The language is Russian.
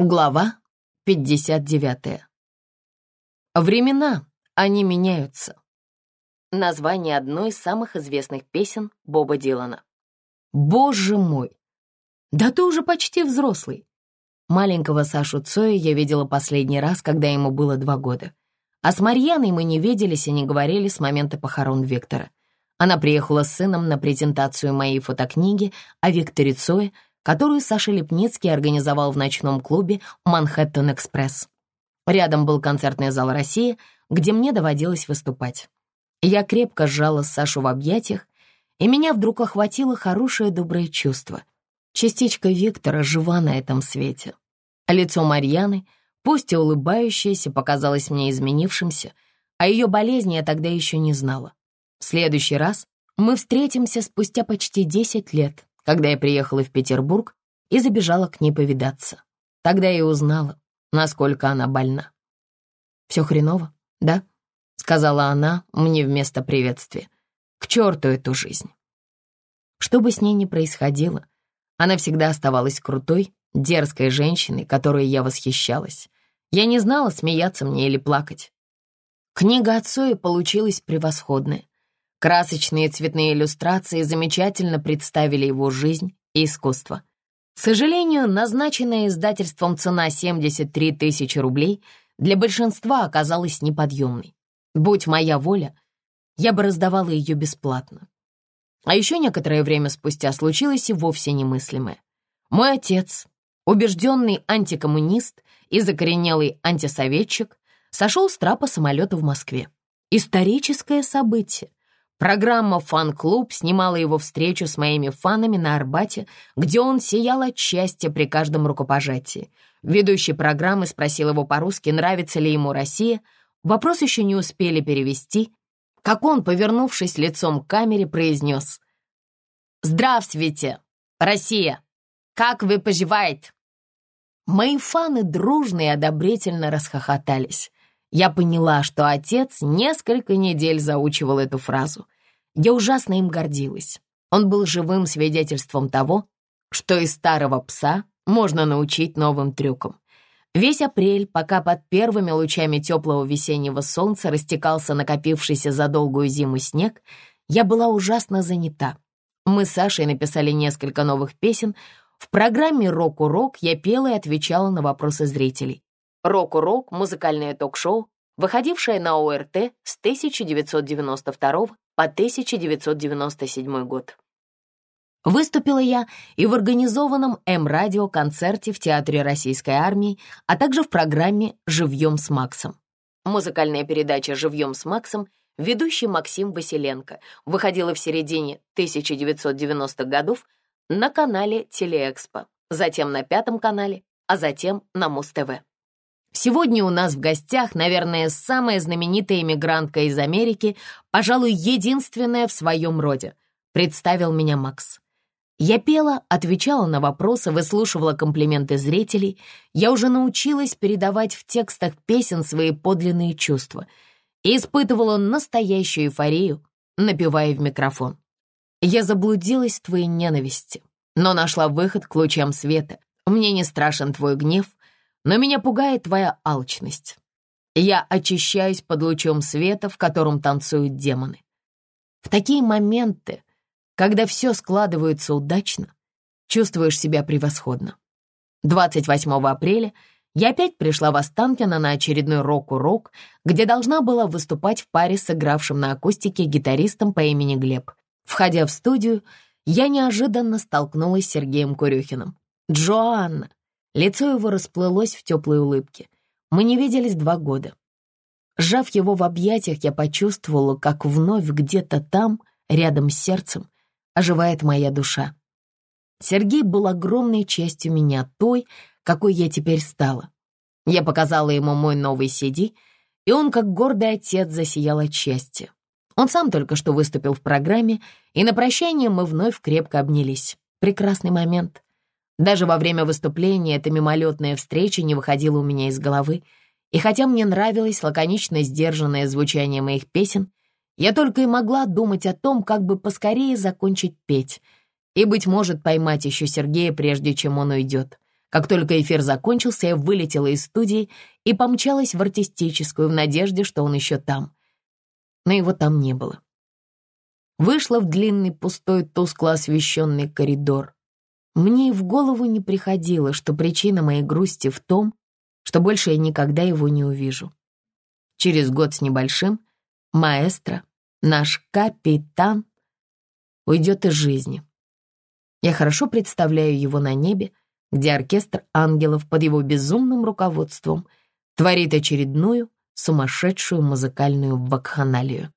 Глава 59. Времена, они меняются. Название одной из самых известных песен Боба Дилана. Боже мой! Да ты уже почти взрослый. Маленького Сашу Цоя я видела последний раз, когда ему было два года. А с Марьяной мы не виделись и не говорили с момента похорон Виктора. Она приехала с сыном на презентацию моей фотокниги о Викторе Цое — которую Саша Лепницкий организовал в ночном клубе «Манхэттен Экспресс». Рядом был концертный зал «Россия», где мне доводилось выступать. Я крепко сжала Сашу в объятиях, и меня вдруг охватило хорошее доброе чувство. Частичка Виктора жива на этом свете. Лицо Марьяны, пусть и улыбающееся, показалось мне изменившимся, а ее болезни я тогда еще не знала. В следующий раз мы встретимся спустя почти 10 лет, когда я приехала в Петербург и забежала к ней повидаться. Тогда я узнала, насколько она больна. «Все хреново, да?» — сказала она мне вместо приветствия. «К черту эту жизнь!» Что бы с ней ни происходило, она всегда оставалась крутой, дерзкой женщиной, которой я восхищалась. Я не знала, смеяться мне или плакать. Книга отцоя получилась превосходная. Красочные цветные иллюстрации замечательно представили его жизнь и искусство. К сожалению, назначенная издательством цена 73 тысячи рублей для большинства оказалась неподъемной. Будь моя воля, я бы раздавала ее бесплатно. А еще некоторое время спустя случилось и вовсе немыслимое. Мой отец, убежденный антикоммунист и закоренелый антисоветчик, сошел с трапа самолета в Москве. Историческое событие. Программа «Фан-клуб» снимала его встречу с моими фанами на Арбате, где он сиял от счастья при каждом рукопожатии. Ведущий программы спросил его по-русски, нравится ли ему Россия. Вопрос еще не успели перевести, как он, повернувшись лицом к камере, произнес «Здравствуйте, Россия! Как вы поживаете?» Мои фаны дружно и одобрительно расхохотались. Я поняла, что отец несколько недель заучивал эту фразу. Я ужасно им гордилась. Он был живым свидетельством того, что из старого пса можно научить новым трюкам. Весь апрель, пока под первыми лучами теплого весеннего солнца растекался накопившийся за долгую зиму снег, я была ужасно занята. Мы с Сашей написали несколько новых песен. В программе «Рок-урок» я пела и отвечала на вопросы зрителей. «Рок-урок» — музыкальное ток-шоу, выходившее на ОРТ с 1992 по 1997 год. Выступила я и в организованном М-радио концерте в Театре Российской Армии, а также в программе «Живьем с Максом». Музыкальная передача «Живьем с Максом» ведущий Максим Василенко выходила в середине 1990-х годов на канале Телеэкспо, затем на Пятом канале, а затем на Муз-ТВ. Сегодня у нас в гостях, наверное, самая знаменитая иммигрантка из Америки, пожалуй, единственная в своем роде. Представил меня Макс. Я пела, отвечала на вопросы, выслушивала комплименты зрителей. Я уже научилась передавать в текстах песен свои подлинные чувства и испытывала настоящую эйфорию, напевая в микрофон. Я заблудилась в твоей ненависти, но нашла выход к лучам света. Мне не страшен твой гнев, но меня пугает твоя алчность. Я очищаюсь под лучом света, в котором танцуют демоны. В такие моменты, когда все складывается удачно, чувствуешь себя превосходно. 28 апреля я опять пришла в Останкино на очередной рок-урок, где должна была выступать в паре с сыгравшим на акустике гитаристом по имени Глеб. Входя в студию, я неожиданно столкнулась с Сергеем Курюхиным. «Джоанна, Лицо его расплылось в теплой улыбке. Мы не виделись два года. Сжав его в объятиях, я почувствовала, как вновь где-то там, рядом с сердцем, оживает моя душа. Сергей был огромной частью меня, той, какой я теперь стала. Я показала ему мой новый CD, и он, как гордый отец, засиял от счастья. Он сам только что выступил в программе, и на прощание мы вновь крепко обнялись. Прекрасный момент. Даже во время выступления эта мимолетная встреча не выходила у меня из головы, и хотя мне нравилось лаконично сдержанное звучание моих песен, я только и могла думать о том, как бы поскорее закончить петь и, быть может, поймать еще Сергея, прежде чем он уйдет, Как только эфир закончился, я вылетела из студии и помчалась в артистическую в надежде, что он еще там. Но его там не было. Вышла в длинный, пустой, тускло освещенный коридор. Мне и в голову не приходило, что причина моей грусти в том, что больше я никогда его не увижу. Через год с небольшим маэстро, наш капитан, уйдет из жизни. Я хорошо представляю его на небе, где оркестр ангелов под его безумным руководством творит очередную сумасшедшую музыкальную вакханалию.